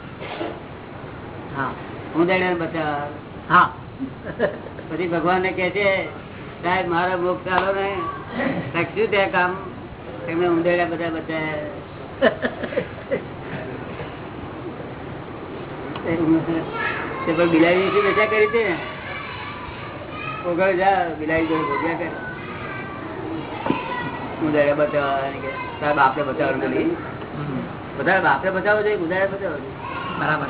બચાવ હા પછી ભગવાન ને કે છે સાહેબ મારો મોક્ષ ચાલો ને. શું ત્યાં કામ? એમને ઉંદરડા બધા બચાવ્યા. તે પણ બિલાડી શું બેસા કરી છે. ઓગળ જા બિલાડી જોડે ભોગ્યા કરે. ઉંદરડા બચાવવા કે સાહેબ બચાવવાનું બધા બાપને બચાવવો જોઈએ બચાવવો જોઈએ. બરાબર.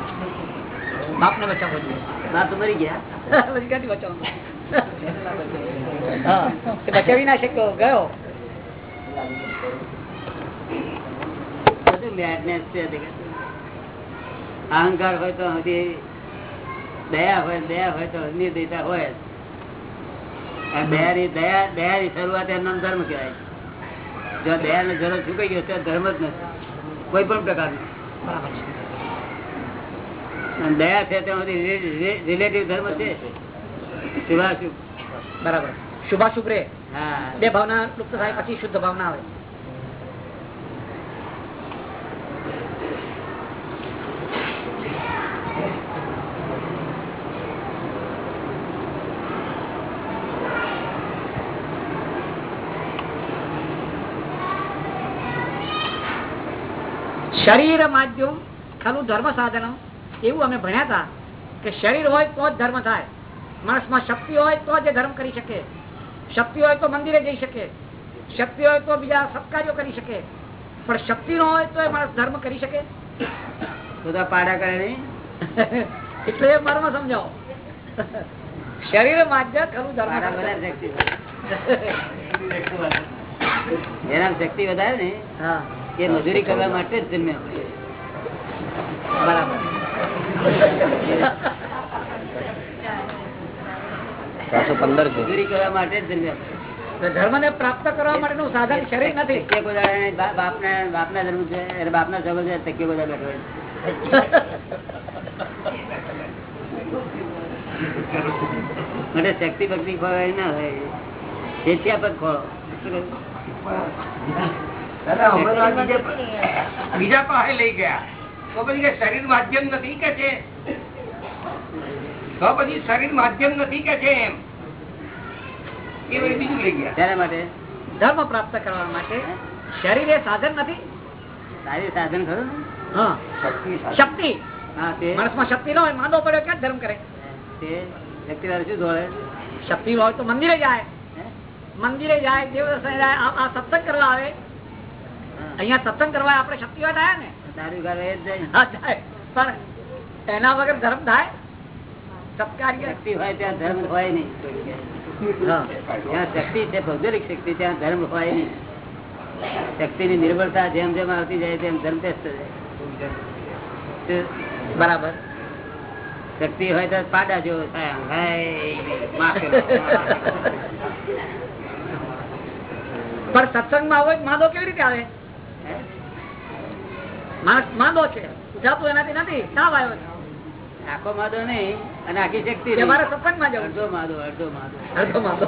બાપને બચાવવો જોઈએ. બાપ તો મરી ગયા. ક્યાંથી બચાવવાનું? બચાવી ના શક્યો ગયો. બધું મેડનેસ છે. અહંકાર હોય તો હજી દયા હોય દયા હોય તો નિર્દયતા હોય દયાની દયા દયાની શરૂઆત એનું ધર્મ કહેવાય. જો દયાનો જરો ચૂકાઈ ગયો ધર્મ જ નથી. કોઈ પણ પ્રકારનો. બરાબર દયા છે રિલેટિવ ધર્મ છે. શુભાશુભ. બરાબર. શુભાશુભ રે. હા. બે ભાવના લુપ્ત થાય પછી શુદ્ધ ભાવના આવે. શરીર માધ્યમ ખાલું ધર્મ સાધનમ એવું અમે ભણ્યા હતા કે શરીર હોય તો જ ધર્મ થાય. માણસમાં શક્તિ હોય તો જ ધર્મ કરી શકે. શક્તિ હોય તો મંદિરે જઈ શકે. શક્તિ હોય તો બીજા સત્કાર્યો કરી શકે. પણ શક્તિ ન હોય તો એ માણસ ધર્મ કરી શકે. બધા પાડા કરે નહીં. એટલે મર્મ સમજાવો. શરીર માધ્ય ખરું ધર્મ એના શક્તિ વધારે ને? હા. એ મજૂરી કરવા માટે જ જન્મ્યા હોય. બરાબર ચારસો પંદર છે મજૂરી કરવા માટે જ જન્મ્યા હોય. તો ધર્મને પ્રાપ્ત કરવા માટેનું સાધન શરીર નથી. બાપના બાપના જન્મ છે બાપના સગો છે શક્ય બધા બેઠો. માટે શક્તિ ભક્તિ ખોવાય ના હોય તેથી આપત ખોળો બીજા- પાસે લઈ ગયા. તો પછી કે શરીર માધ્યમ નથી કે છે? તો પછી શરીર માધ્યમ નથી કે છે એમ? એ બીજું લઈ ગયા. તેના માટે? ધર્મ પ્રાપ્ત કરવા માટે. શરીર એ સાધન નથી. સારી સાધન ખરું હા. શક્તિ સાથે. શક્તિ. હા માણસમાં શક્તિ ન હોય માંદો પડ્યો ક્યાં ધર્મ કરે? તે. શક્તિ વાળું શું દોડે શક્તિ હોય તો મંદિરે જાય. મંદિરે જાય દેવ દર્શને જાય આ સત્સંગ કરવા આવે. અહીંયા સત્સંગ કરવા આપડે શક્તિ હોય આવ્યા ને? પણ એના વગર ધર્મ થાય? સત્કાર્ય શક્તિ હોય ત્યાં ધર્મ હોય નહીં. જ્યાં શક્તિ છે ભૌગોલિક શક્તિ ત્યાં ધર્મ હોય નહીં. શક્તિ ની નિર્ભરતા જેમ જેમ આવતી જાય તેમ ધર્મ બેસતો જાય. બરાબર. શક્તિ હોય તો પાડા જો થાય. પણ સત્સંગમાં હોય માદો કેવી રીતે આવે? માંદો છે. ઉઠાતું એનાથી નથી. તાવ આવ્યો છે? આખો માદો નહીં અને આખી શક્તિ કે નહીં. મારે સત્સંગમાં અડધો માદો અડધો માદો. અડધો માંદો.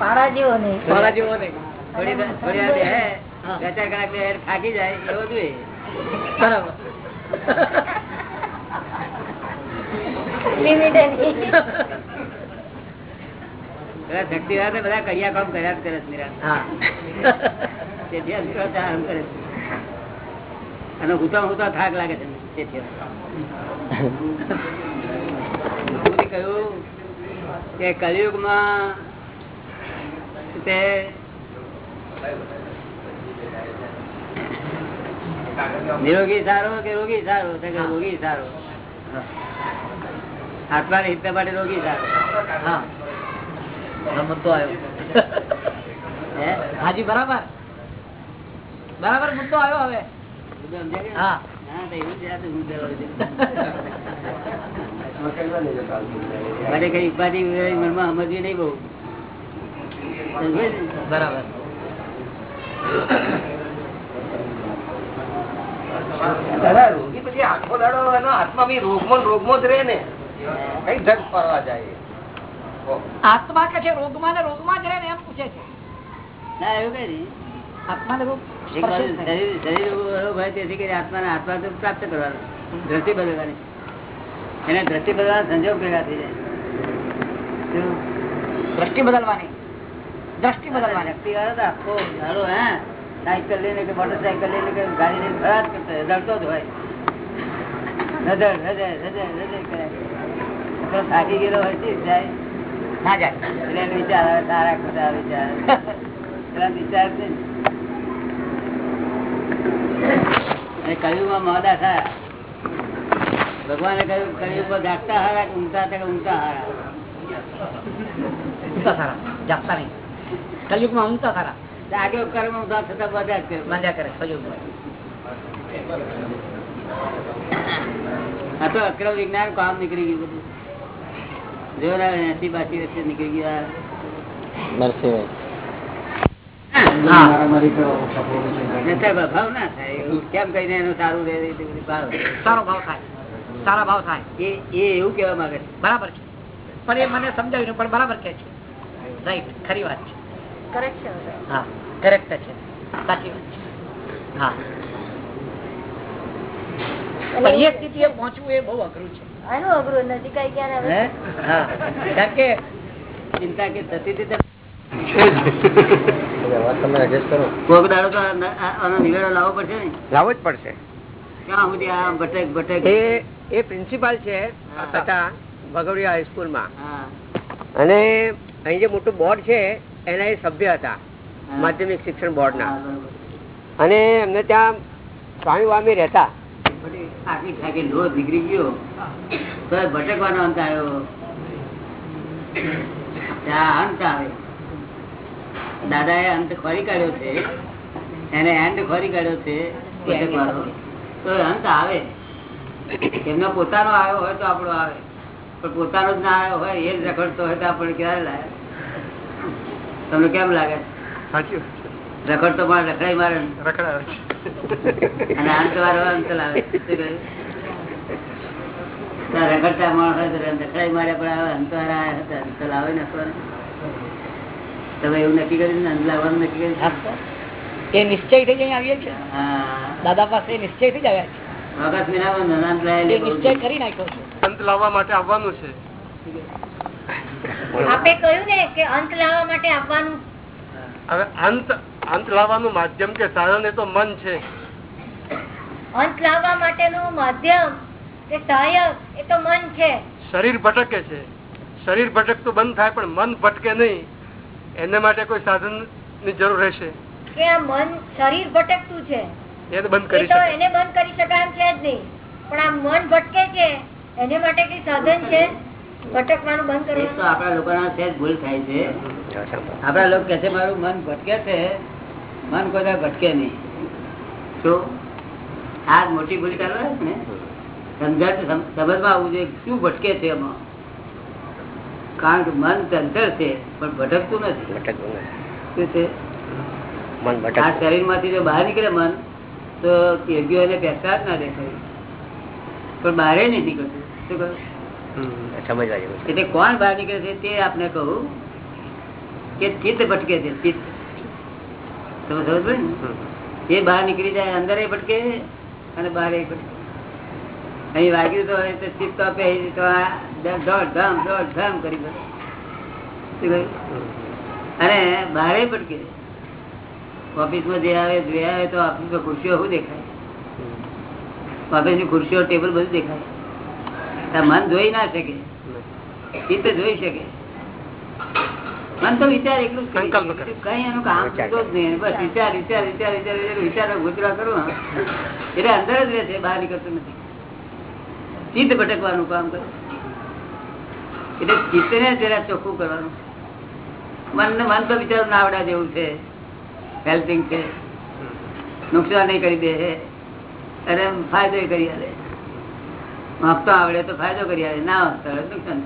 હા. જેવો નહીં. મારા જેવો નહીં. થોડી થોડી વાર બેહે, બે ચાર કલાક બેહે, થાકી જાય એવો જોઈએ બરાબર. એની બધા કડિયા કામ કર્યા જ કરે છે કરે અને હુતા હુતા થાક લાગે છે કહ્યું કે કલિયુગમાં તે નિરોગી સારો કે રોગી સારો? કે રોગી સારો. આત્મા હિત માટે રોગી સારો. હા, મુદ્દો આવ્યો. હાજી બરાબર? બરાબર મુદ્દો આવ્યો હવે? હા. કઈ ઉપાધિ મનમાં સમજવી નહીં બહુ? બરાબર. રોગી પછી આખો દાડો એનો હાથમાં રોગમાં રોગમાં જ રહે ને. કઈ ધગ ફરવા જાય. આત્મા કે છે રોગમાં ને રોગમાં જ રહે ને એમ પૂછે છે. ના એવું કઈ આત્મા રોગ શરીર શરીર રોગ હોય તેથી કરી આત્માને આત્મા તો પ્રાપ્ત કરવાનો. દ્રષ્ટિ બદલવાની. એને દ્રષ્ટિ બદલવાના સંજોગ ભેગા થઈ જાય. દ્રષ્ટિ બદલવાની. દ્રષ્ટિ બદલવાની. શક્તિ વાળો તો આખો દાડો હે? સાયકલ લઈને કે મોટરસાયકલ લઈને કે ગાડી લઈને ફરાર કરતો હોય, જ રઝળ કરે. આપણો થાકી ગયેલો હોય જાય. ના જાય. એટલે વિચાર સારા ખોટા વિચાર પેલા વિચાર છે અને કળિયુગમાં મોડા થયા. ભગવાને કહ્યું કળિયુગમાં જાગતા હારા કે ઊંઘતા કે ઊંઘતા હારા? સારા. જાગતા નહીં. કલયુગમાં ઊંઘતા સારા. જાગ્યો કર્મ ઊંઘા થતા બધા જ કરે. બાંધ્યા કરે કલયુગમાં આ તો અક્રમ વિજ્ઞાન કામ નીકળી ગયું બધું. જોરા એસી બાસી વર્ષે નીકળી ગયા. ભાવ ના કેમ કહીને સારું રહે એ બધી ભાવ. સારો ભાવ થાય. સારા ભાવ થાય. એ એ એવું કેવા બરાબર છે. પણ એ મને સમજાવ્યું પણ બરાબર કે છે. રાઈટ ખરી વાત છે. કરેક્શન હા કરેક્ટ છે. સાચી વાત છે. હા. પણ એ સ્થિતિએ પહોંચવું એ બહુ અઘરું છે. આનું અઘરું નથી કઈ ક્યારે હવે હા? કે ચિંતા કે થતી હતી તો વાત તમે એડજસ્ટ કરો. કોક દાડો તો આ- આ- આનો નિવેડો લાવવો પડશે ને? લાવવો જ પડશે. ક્યાં સુધી આ ભટક ભટક? એ એ પ્રિન્સિપાલ છે હતા ભગવડિયા હાઈસ્કૂલમાં અને અહીં જે મોટું બોર્ડ છે એના એ સભ્ય હતા માધ્યમિક શિક્ષણ બોર્ડના અને એમને ત્યાં સ્વામી વામી રહેતા. આખી થાકી લોહ નીકળી ગયો. તો ભટકવાનો અંત આવ્યો. અંત આવે. દાદા એ અંત ખોરી કાઢ્યો છે. એને એન્ડ ખોરી કાઢ્યો છે ભટકવાનો. તો અંત આવે. એમનો પોતાનો આવ્યો હોય તો આપણો આવે. પણ પોતાનો જ ના આવ્યો હોય, એ જ રખડતો હોય તો આપણે ક્યારે લાગે? તમને કેમ લાગે? રખડતો પણ રખડાઈ મારે. અને અંત વાળો અંત લાવે. શું કહ્યું? ત્યાં રખડતા માણસ રખડાઈ માર્યા પણ આવે અંત વાળા આવ્યા હતા, અંત લાવે ને તમે એવું નક્કી કર્યું ને અંત લાવવાનું નક્કી કર્યું? એ નિશ્ચય થઈ જાય આવીએ છે દાદા પાસે નિશ્ચય થઈ જાય આવ્યા લાવેલી નિશ્ચય કરી નાખ્યો છે. અંત લાવવા માટે આવવાનું છે. આપે કહ્યું ને કે અંત લાવવા માટે આવવાનું. હવે અંત અંત લાવવાનું માધ્યમ કે સાધન એ તો મન છે. અંત લાવવા માટેનું માધ્યમ કે સહાયક એ તો મન છે. શરીર ભટકે છે. શરીર ભટકતું બંધ થાય પણ મન ભટકે નહીં. એને માટે કોઈ સાધનની જરૂર રહેશે. કે આ મન શરીર ભટકતું છે. એને બંધ કરી તો શકે એને બંધ કરી શકાય એમ છે જ નહીં. પણ આ મન ભટકે છે એને માટે કઈ સાધન છે? ભટકવાનું બંધ કરવું તો આપણા લોકોના સહેજ ભૂલ થાય છે. આપણા લોકો કે છે મારું મન ભટકે છે. મન કોઈ ભટકે નહીં. શું? આ મોટી ભૂલ કરે ને? સમજાય સમ- સમજમાં આવવું જોઈએ. શું ભટકે છે એમાં? કારણ કે મન ચંચળ છે પણ ભટકતું નથી. શું છે? આ શરીરમાંથી જો બહાર નીકળે મન તો યોગ્ય એને પેસા જ ના દેખાય. પણ બહાર નહીં નીકળતું. શું કહ્યું સમજવા જેવું એટલે કોણ બહાર નીકળે છે તે આપને કહું કે ચિત્ત ભટકે છે. ચિત્ત તમે સમજ ને? એ બહાર નીકળી જાય અંદર એ ભટકે અને બહાર એ ભટકે. અહીં વાગ્યું તો હોય તો ચિત્ત આપે તો આ દોઢ ધામ દોઢ ધામ કરી બધે? અને બહારે ભટકે. ઓફિસમાં જે આવે જે આવે તો ઓફિસમાં ખુરશીઓ શું દેખાય? ઓફિસની ખુરશીઓ ટેબલ બધું દેખાય. મન જોઈ ના શકે. ચિત્ત જોઈ શકે. મન તો વિચાર એટલું સંકલ્પ કઈ એનું કામ થતું જ નહીં. બસ વિચાર વિચાર વિચાર વિચાર વિચાર વિચાર ગુજરા કરો એટલે અંદર જ રહે છે બહાર નીકળતું નથી. ચિત્ત ભટકવાનું કામ કરે. એટલે ચિત્તને જરા ચોખ્ખું કરવાનું. મન મન તો બિચારું નાવડા જેવું છે. હેલ્પિંગ છે. નુકસાન કરી દે. અરે ફાયદો કરી આવે માપતો આવડે તો ફાયદો કરી આવે ના માપતો આવડે તો નુકસાન.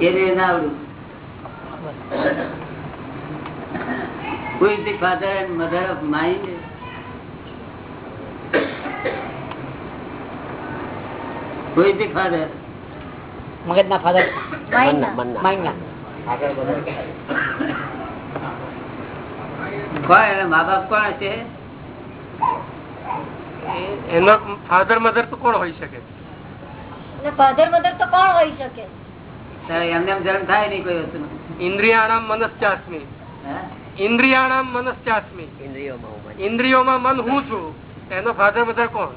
એને ના આવડું Who is the father and mother of mind? Who is the father? મગજના ફાધર માઇન્ડના. મનના. માઇન્ડના કોણ એના મા બાપ કોણ છે એનો ફાધર મધર તો કોણ હોઈ શકે ફાધર મધર તો કોણ હોઈ શકે એમને એમ જન્મ થાય નહીં કોઈ વસ્તુ ઇન્દ્રિયાણામ મનસ્ચાસ્મી ઇન્દ્રિયાણામ મનસ્ચાસ્મી ઇન્દ્રિયોમાં હું મન. ઇન્દ્રિયોમાં મન હું છું? એનો ફાધર મધર કોણ?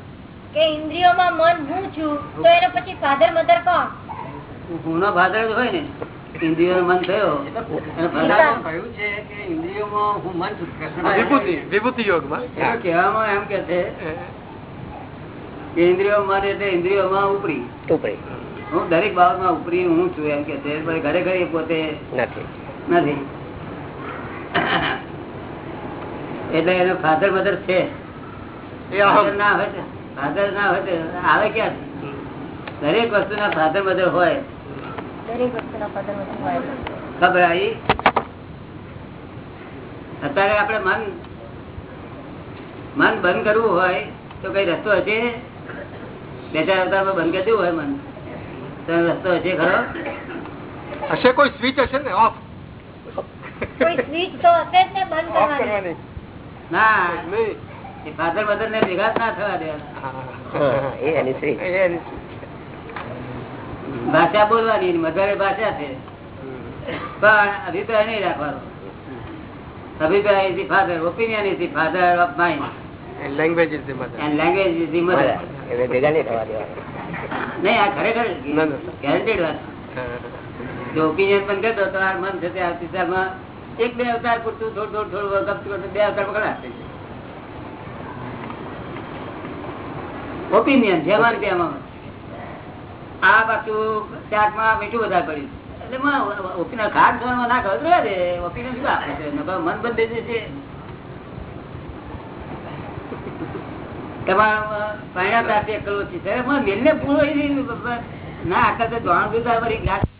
કે ઇન્દ્રિયોમાં મન હું છું તો એનો પછી ફાધર મધર કોણ? ગુનો ફાધર જ હોય ને ઇન્દ્રિયો મન થયો એનો father કોણ? કહ્યું છે કે ઇન્દ્રિયોમાં હું મન છું વિભૂતિ વિભૂતિ યોગમાં. કહેવામાં એમ કે છે ઇન્દ્રિયો મન એટલે ઇન્દ્રિયોમાં ઉપરી. ઉપરી. હું દરેક બાબતમાં ઉપરી હું છું એમ કે છે પણ ઘરે ઘરે પોતે નથી. નથી. એટલે એનો ફાધર મધર છે. એ અહમ ફાધર ના હોય ફાધર ના હોય આવે ક્યાં? દરેક વસ્તુના ફાધર મધર હોય. દરેક વસ્તુના ફાધર મધર હોય. ખબર આવી? અત્યારે આપણે મન મન બંધ કરવું હોય તો કઈ રસ્તો હશે? બે ચાર અવતારમાં બંધ કરી દેવું હોય મન. રસ્તો હશે ખરો? હશે કોઈ સ્વિચ હશે ને? ઓફ. કોઈ સ્વીચ તો હશે જ ને બંધ ઓફ કરવાની કરવાની. ના. ફાધર મધર ને ભેગા ના થવા દે હા, એ એની સ્ત્રી એ એની ભાષા બોલવાની મધર ભાષા છે. પણ અભિપ્રાય નહીં રાખવાનો. અભિપ્રાય is father opinion is father of mind language is the mother the mother. ભેગા નહીં થવા દેવા નહીં આ ખરેખર ના, ના. વાત. જો ઓપિનિયન પણ કરતો તો આ મન છે તે આવતી એક બે અવતાર પૂરતું થોડું થોડું થોડું ગપતું કરતું બે અવતાર પકડા ઓપિનિયન જેમાં તેમાં. આ પાછું શાકમાં મીઠું વધારે પડ્યું. એટલે ઓપિનિયન ખાટ ધોવામાં ના ખબર ઓપિનિયન શું આપે છે? મન બંધ થઈ તમારા પરિણામ પ્રાપ્તિ કરવું છે મેલ ને પૂરો ના આખા તો જાણ ગ્લાસ